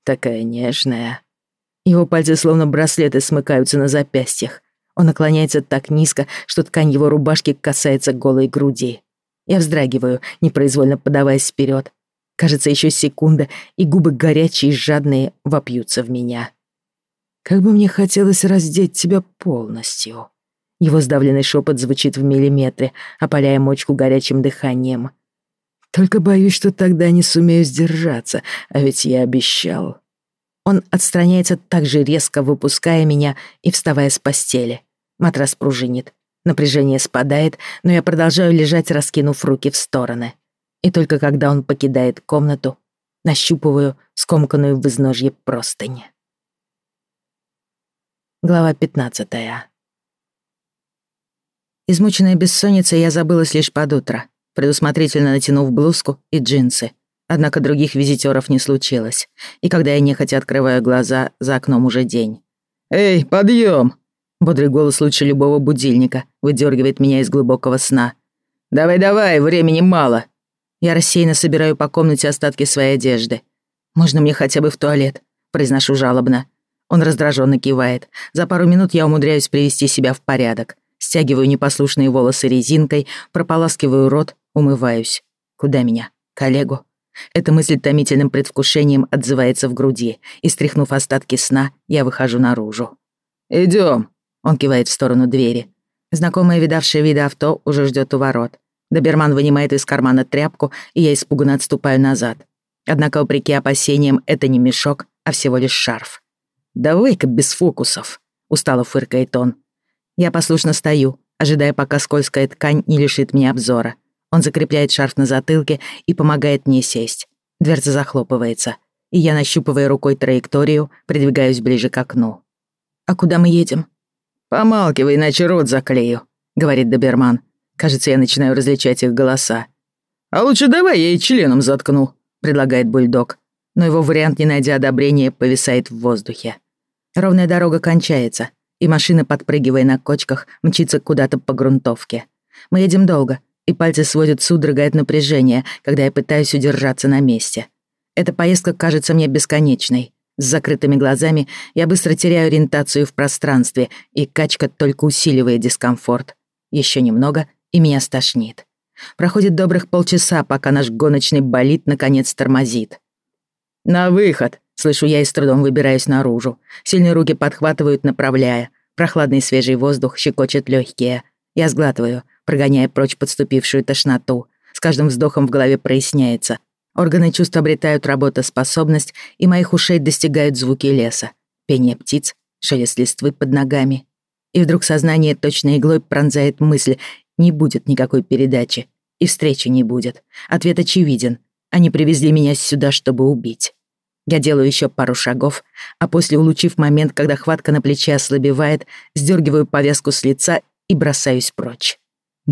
«Такая нежная». Его пальцы словно браслеты смыкаются на запястьях. Он наклоняется так низко, что ткань его рубашки касается голой груди. Я вздрагиваю, непроизвольно подаваясь вперед. Кажется, еще секунда, и губы горячие и жадные вопьются в меня. Как бы мне хотелось раздеть тебя полностью. Его сдавленный шепот звучит в миллиметре, опаляя мочку горячим дыханием. Только боюсь, что тогда не сумею сдержаться, а ведь я обещал. Он отстраняется так же резко, выпуская меня и вставая с постели. Матрас пружинит. Напряжение спадает, но я продолжаю лежать, раскинув руки в стороны. И только когда он покидает комнату, нащупываю скомканную в изножье простынь. Глава 15 Измученная бессонницей, я забылась лишь под утро, предусмотрительно натянув блузку и джинсы. Однако других визитеров не случилось, и когда я нехотя открываю глаза, за окном уже день. «Эй, подъем! Бодрый голос лучше любого будильника выдергивает меня из глубокого сна. «Давай-давай, времени мало!» Я рассеянно собираю по комнате остатки своей одежды. «Можно мне хотя бы в туалет?» Произношу жалобно. Он раздраженно кивает. За пару минут я умудряюсь привести себя в порядок. Стягиваю непослушные волосы резинкой, прополаскиваю рот, умываюсь. Куда меня? Коллегу? Эта мысль томительным предвкушением отзывается в груди, и, стряхнув остатки сна, я выхожу наружу. Идем. Он кивает в сторону двери. Знакомое видавшее виды авто уже ждет у ворот. Доберман вынимает из кармана тряпку, и я испуганно отступаю назад. Однако, вопреки опасениям, это не мешок, а всего лишь шарф. «Давай-ка без фокусов», — устало фыркает он. Я послушно стою, ожидая, пока скользкая ткань не лишит меня обзора. Он закрепляет шарф на затылке и помогает мне сесть. Дверца захлопывается, и я, нащупывая рукой траекторию, придвигаюсь ближе к окну. «А куда мы едем?» «Помалкивай, иначе рот заклею», — говорит доберман. Кажется, я начинаю различать их голоса. «А лучше давай я и членом заткну», — предлагает бульдог. Но его вариант, не найдя одобрения, повисает в воздухе. Ровная дорога кончается, и машина, подпрыгивая на кочках, мчится куда-то по грунтовке. Мы едем долго, и пальцы сводят судорогой от напряжения, когда я пытаюсь удержаться на месте. Эта поездка кажется мне бесконечной. С закрытыми глазами я быстро теряю ориентацию в пространстве, и качка только усиливает дискомфорт. Еще немного, и меня стошнит. Проходит добрых полчаса, пока наш гоночный болид наконец тормозит. «На выход!» — слышу я и с трудом выбираюсь наружу. Сильные руки подхватывают, направляя. Прохладный свежий воздух щекочет легкие. Я сглатываю, прогоняя прочь подступившую тошноту. С каждым вздохом в голове проясняется — Органы чувств обретают работоспособность, и моих ушей достигают звуки леса, пение птиц, шелест листвы под ногами. И вдруг сознание точной иглой пронзает мысль, не будет никакой передачи, и встречи не будет. Ответ очевиден. Они привезли меня сюда, чтобы убить. Я делаю еще пару шагов, а после, улучив момент, когда хватка на плече ослабевает, сдергиваю повязку с лица и бросаюсь прочь.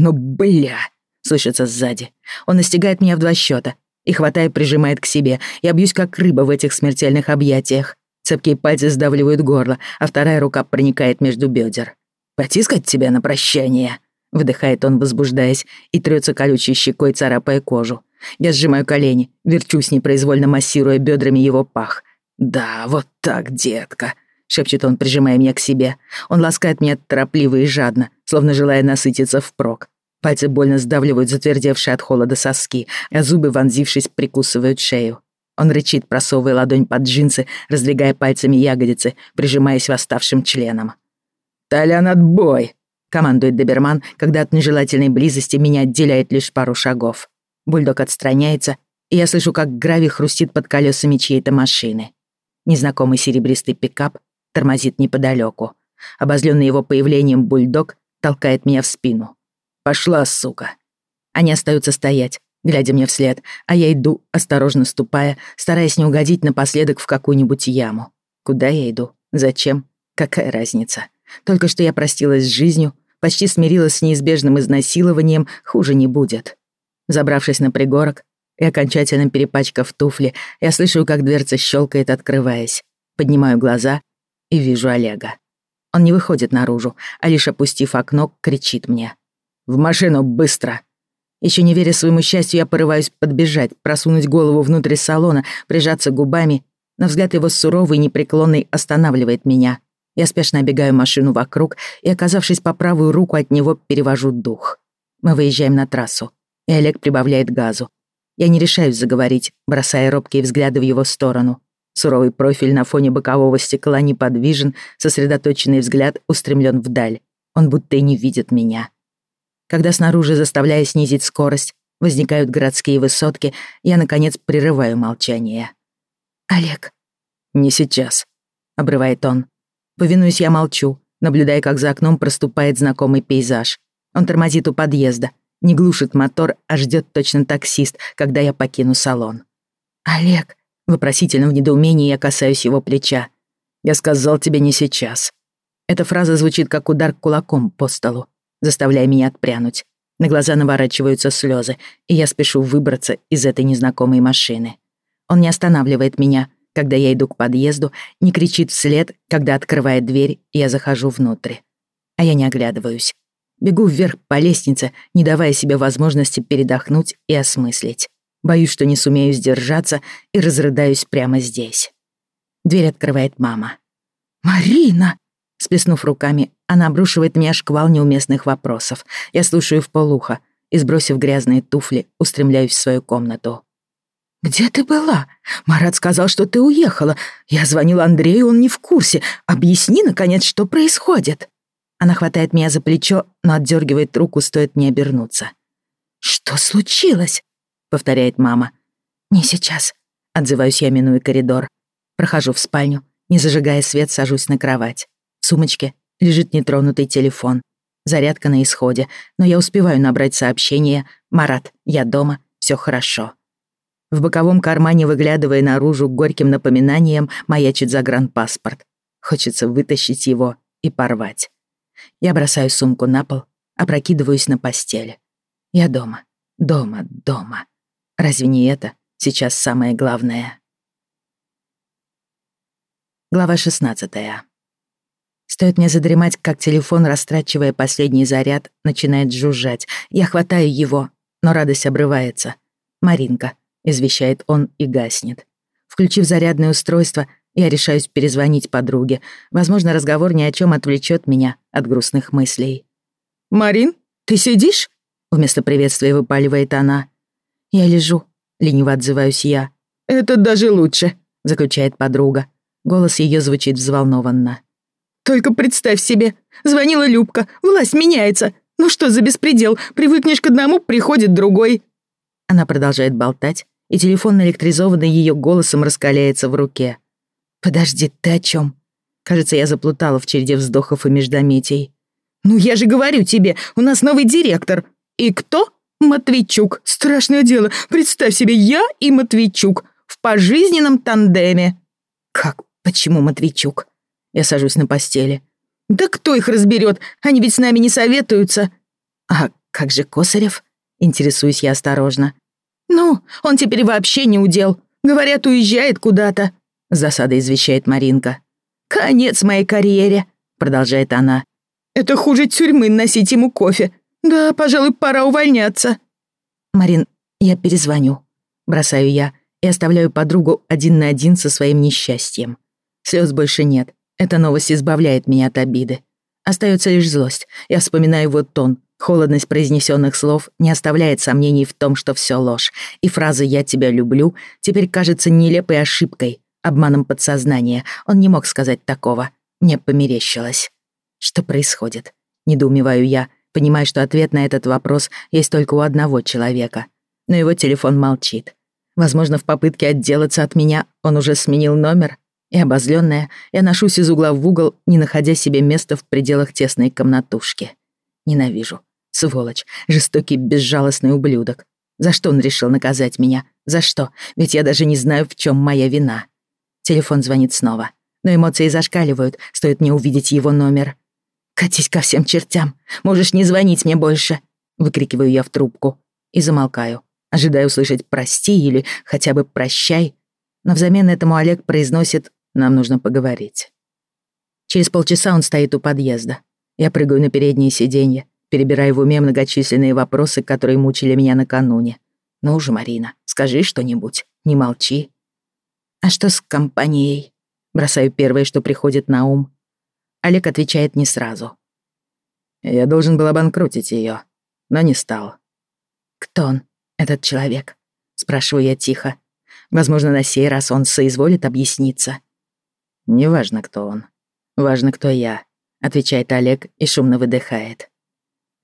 «Ну, бля!» — слышится сзади. Он настигает меня в два счета, и, хватая, прижимает к себе. Я бьюсь, как рыба в этих смертельных объятиях. Цепкие пальцы сдавливают горло, а вторая рука проникает между бедер. «Потискать тебя на прощание?» Выдыхает он, возбуждаясь, и трется колючей щекой, царапая кожу. Я сжимаю колени, верчусь, непроизвольно массируя бедрами его пах. «Да, вот так, детка», — шепчет он, прижимая меня к себе. Он ласкает меня торопливо и жадно, словно желая насытиться впрок. Пальцы больно сдавливают затвердевшие от холода соски, а зубы, вонзившись, прикусывают шею. Он рычит, просовывая ладонь под джинсы, раздвигая пальцами ягодицы, прижимаясь восставшим членом. «Толян, отбой!» — командует доберман, когда от нежелательной близости меня отделяет лишь пару шагов. Бульдог отстраняется, и я слышу, как гравий хрустит под колесами чьей-то машины. Незнакомый серебристый пикап тормозит неподалеку. Обозленный его появлением бульдог толкает меня в спину. Пошла, сука. Они остаются стоять, глядя мне вслед, а я иду, осторожно ступая, стараясь не угодить напоследок в какую-нибудь яму. Куда я иду? Зачем? Какая разница? Только что я простилась с жизнью, почти смирилась с неизбежным изнасилованием, хуже не будет. Забравшись на пригорок и окончательно перепачкав туфли, я слышу, как дверца щелкает, открываясь. Поднимаю глаза и вижу Олега. Он не выходит наружу, а лишь опустив окно, кричит мне. В машину, быстро!» Еще не веря своему счастью, я порываюсь подбежать, просунуть голову внутрь салона, прижаться губами, но взгляд его суровый и непреклонный останавливает меня. Я спешно обегаю машину вокруг и, оказавшись по правую руку от него, перевожу дух. Мы выезжаем на трассу, и Олег прибавляет газу. Я не решаюсь заговорить, бросая робкие взгляды в его сторону. Суровый профиль на фоне бокового стекла неподвижен, сосредоточенный взгляд устремлен вдаль. Он будто и не видит меня. Когда снаружи, заставляя снизить скорость, возникают городские высотки, я, наконец, прерываю молчание. «Олег». «Не сейчас», — обрывает он. Повинуюсь, я молчу, наблюдая, как за окном проступает знакомый пейзаж. Он тормозит у подъезда, не глушит мотор, а ждет точно таксист, когда я покину салон. «Олег», — вопросительно в недоумении я касаюсь его плеча. «Я сказал тебе не сейчас». Эта фраза звучит как удар кулаком по столу заставляя меня отпрянуть. На глаза наворачиваются слезы, и я спешу выбраться из этой незнакомой машины. Он не останавливает меня, когда я иду к подъезду, не кричит вслед, когда открывает дверь, и я захожу внутрь. А я не оглядываюсь. Бегу вверх по лестнице, не давая себе возможности передохнуть и осмыслить. Боюсь, что не сумею сдержаться и разрыдаюсь прямо здесь. Дверь открывает мама. «Марина!» Сплеснув руками, она обрушивает меня шквал неуместных вопросов. Я слушаю в полухо и, сбросив грязные туфли, устремляюсь в свою комнату. «Где ты была? Марат сказал, что ты уехала. Я звонил Андрею, он не в курсе. Объясни, наконец, что происходит». Она хватает меня за плечо, но отдергивает руку, стоит мне обернуться. «Что случилось?» — повторяет мама. «Не сейчас», — отзываюсь я, минуя коридор. Прохожу в спальню, не зажигая свет, сажусь на кровать. В сумочке лежит нетронутый телефон. Зарядка на исходе, но я успеваю набрать сообщение «Марат, я дома, все хорошо». В боковом кармане, выглядывая наружу горьким напоминанием, маячит загранпаспорт. Хочется вытащить его и порвать. Я бросаю сумку на пол, опрокидываюсь на постель. Я дома, дома, дома. Разве не это сейчас самое главное? Глава шестнадцатая. Стоит мне задремать, как телефон, растрачивая последний заряд, начинает жужжать. Я хватаю его, но радость обрывается. «Маринка», — извещает он и гаснет. Включив зарядное устройство, я решаюсь перезвонить подруге. Возможно, разговор ни о чем отвлечет меня от грустных мыслей. «Марин, ты сидишь?» Вместо приветствия выпаливает она. «Я лежу», — лениво отзываюсь я. «Это даже лучше», — заключает подруга. Голос ее звучит взволнованно. Только представь себе, звонила Любка, власть меняется. Ну что за беспредел, привыкнешь к одному, приходит другой. Она продолжает болтать, и телефон, наэлектризованный ее голосом, раскаляется в руке. «Подожди, ты о чем? Кажется, я заплутала в череде вздохов и междометий. «Ну я же говорю тебе, у нас новый директор. И кто? Матвейчук. Страшное дело. Представь себе, я и Матвейчук в пожизненном тандеме». «Как? Почему Матвейчук?» Я сажусь на постели. «Да кто их разберет? Они ведь с нами не советуются». «А как же Косарев?» Интересуюсь я осторожно. «Ну, он теперь вообще не удел. Говорят, уезжает куда-то», — с засадой извещает Маринка. «Конец моей карьере», — продолжает она. «Это хуже тюрьмы носить ему кофе. Да, пожалуй, пора увольняться». «Марин, я перезвоню», — бросаю я и оставляю подругу один на один со своим несчастьем. Слез больше нет, эта новость избавляет меня от обиды. Остается лишь злость. Я вспоминаю его тон. Холодность произнесенных слов не оставляет сомнений в том, что все ложь. И фраза «я тебя люблю» теперь кажется нелепой ошибкой, обманом подсознания. Он не мог сказать такого. Мне померещилось. Что происходит? Недоумеваю я, понимая, что ответ на этот вопрос есть только у одного человека. Но его телефон молчит. Возможно, в попытке отделаться от меня он уже сменил номер и обозленная, я ношусь из угла в угол, не находя себе места в пределах тесной комнатушки. Ненавижу. Сволочь, жестокий, безжалостный ублюдок. За что он решил наказать меня? За что? Ведь я даже не знаю, в чем моя вина. Телефон звонит снова. Но эмоции зашкаливают, стоит мне увидеть его номер. «Катись ко всем чертям! Можешь не звонить мне больше!» Выкрикиваю я в трубку. И замолкаю, ожидая услышать «прости» или хотя бы «прощай». Но взамен этому Олег произносит нам нужно поговорить. Через полчаса он стоит у подъезда. Я прыгаю на переднее сиденье, перебирая в уме многочисленные вопросы, которые мучили меня накануне. «Ну уже, Марина, скажи что-нибудь, не молчи». «А что с компанией?» Бросаю первое, что приходит на ум. Олег отвечает не сразу. «Я должен был обанкротить ее, но не стал». «Кто он, этот человек?» Спрашиваю я тихо. Возможно, на сей раз он соизволит объясниться. «Неважно, кто он. Важно, кто я», — отвечает Олег и шумно выдыхает.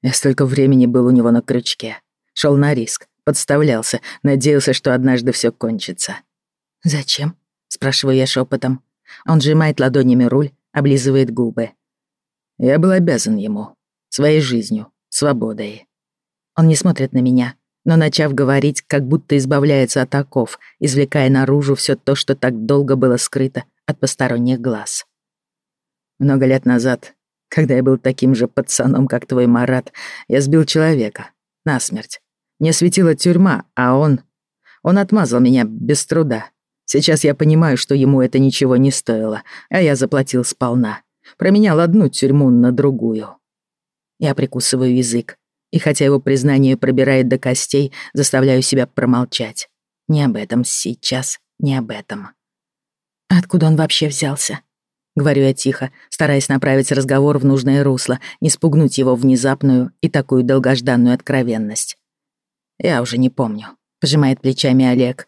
Я столько времени был у него на крючке. шел на риск, подставлялся, надеялся, что однажды все кончится. «Зачем?» — спрашиваю я шепотом. Он сжимает ладонями руль, облизывает губы. Я был обязан ему. Своей жизнью, свободой. Он не смотрит на меня, но, начав говорить, как будто избавляется от оков, извлекая наружу все то, что так долго было скрыто от посторонних глаз. Много лет назад, когда я был таким же пацаном, как твой Марат, я сбил человека. Насмерть. Мне светила тюрьма, а он... Он отмазал меня без труда. Сейчас я понимаю, что ему это ничего не стоило, а я заплатил сполна. Променял одну тюрьму на другую. Я прикусываю язык и хотя его признание пробирает до костей, заставляю себя промолчать. Не об этом сейчас, не об этом. Откуда он вообще взялся? Говорю я тихо, стараясь направить разговор в нужное русло, не спугнуть его внезапную и такую долгожданную откровенность. Я уже не помню, пожимает плечами Олег.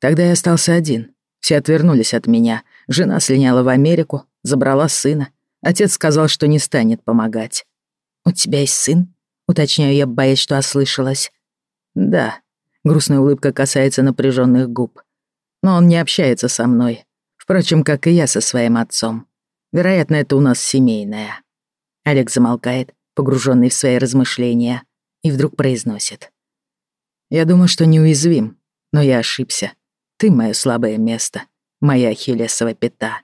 Тогда я остался один. Все отвернулись от меня. Жена слиняла в Америку, забрала сына. Отец сказал, что не станет помогать. «У тебя есть сын?» Уточняю я, боясь, что ослышалась. Да. Грустная улыбка касается напряженных губ. Но он не общается со мной. Впрочем, как и я со своим отцом. Вероятно, это у нас семейное. Олег замолкает, погруженный в свои размышления, и вдруг произносит. «Я думаю, что неуязвим, но я ошибся. Ты — мое слабое место, моя ахиллесова пята».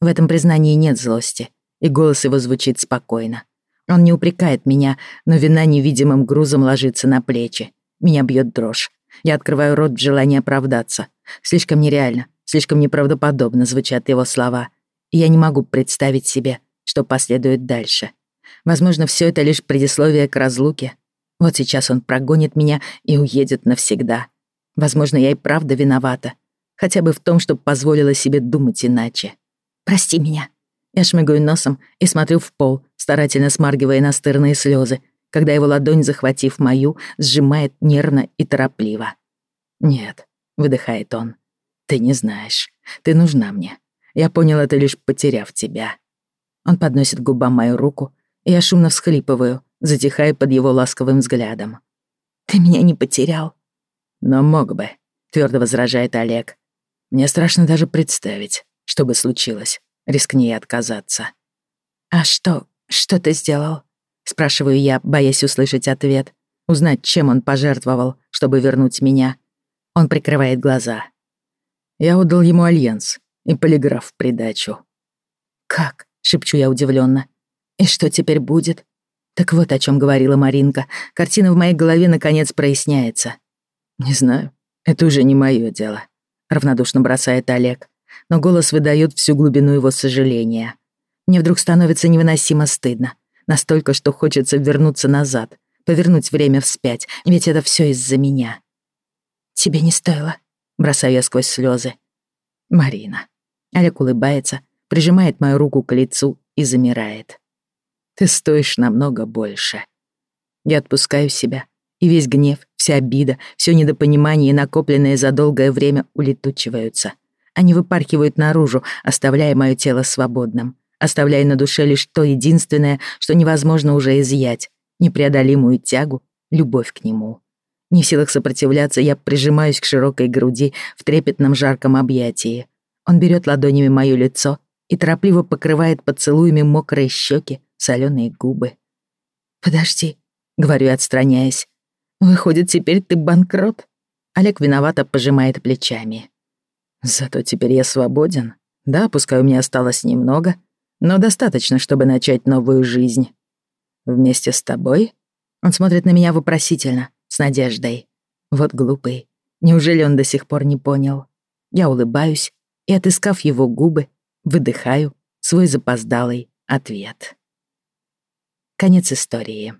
В этом признании нет злости, и голос его звучит спокойно. Он не упрекает меня, но вина невидимым грузом ложится на плечи. Меня бьет дрожь. Я открываю рот в желании оправдаться. Слишком нереально, слишком неправдоподобно звучат его слова. И я не могу представить себе, что последует дальше. Возможно, все это лишь предисловие к разлуке. Вот сейчас он прогонит меня и уедет навсегда. Возможно, я и правда виновата. Хотя бы в том, что позволила себе думать иначе. «Прости меня», я шмыгаю носом и смотрю в пол, старательно смаргивая настырные слезы, когда его ладонь, захватив мою, сжимает нервно и торопливо. «Нет», — выдыхает он, — «ты не знаешь. Ты нужна мне. Я понял это лишь потеряв тебя». Он подносит к губам мою руку, и я шумно всхлипываю, затихая под его ласковым взглядом. «Ты меня не потерял». «Но мог бы», — твердо возражает Олег. «Мне страшно даже представить, что бы случилось, рискни отказаться. «А что? Что ты сделал?» Спрашиваю я, боясь услышать ответ. Узнать, чем он пожертвовал, чтобы вернуть меня. Он прикрывает глаза. Я отдал ему альянс и полиграф в придачу. «Как?» — шепчу я удивленно. «И что теперь будет?» Так вот о чем говорила Маринка. Картина в моей голове наконец проясняется. «Не знаю. Это уже не мое дело», — равнодушно бросает Олег но голос выдает всю глубину его сожаления. Мне вдруг становится невыносимо стыдно. Настолько, что хочется вернуться назад, повернуть время вспять, ведь это все из-за меня. «Тебе не стоило», — бросаю я сквозь слезы. «Марина». Олег улыбается, прижимает мою руку к лицу и замирает. «Ты стоишь намного больше». Я отпускаю себя, и весь гнев, вся обида, все недопонимание, накопленное за долгое время, улетучиваются. Они выпархивают наружу, оставляя мое тело свободным, оставляя на душе лишь то единственное, что невозможно уже изъять, непреодолимую тягу, любовь к нему. Не в силах сопротивляться, я прижимаюсь к широкой груди в трепетном жарком объятии. Он берет ладонями мое лицо и торопливо покрывает поцелуями мокрые щеки, соленые губы. «Подожди», — говорю, отстраняясь. «Выходит, теперь ты банкрот?» Олег виновато пожимает плечами. Зато теперь я свободен. Да, пускай у меня осталось немного, но достаточно, чтобы начать новую жизнь. Вместе с тобой? Он смотрит на меня вопросительно, с надеждой. Вот глупый. Неужели он до сих пор не понял? Я улыбаюсь и, отыскав его губы, выдыхаю свой запоздалый ответ. Конец истории.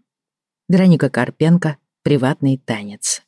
Вероника Карпенко. Приватный танец.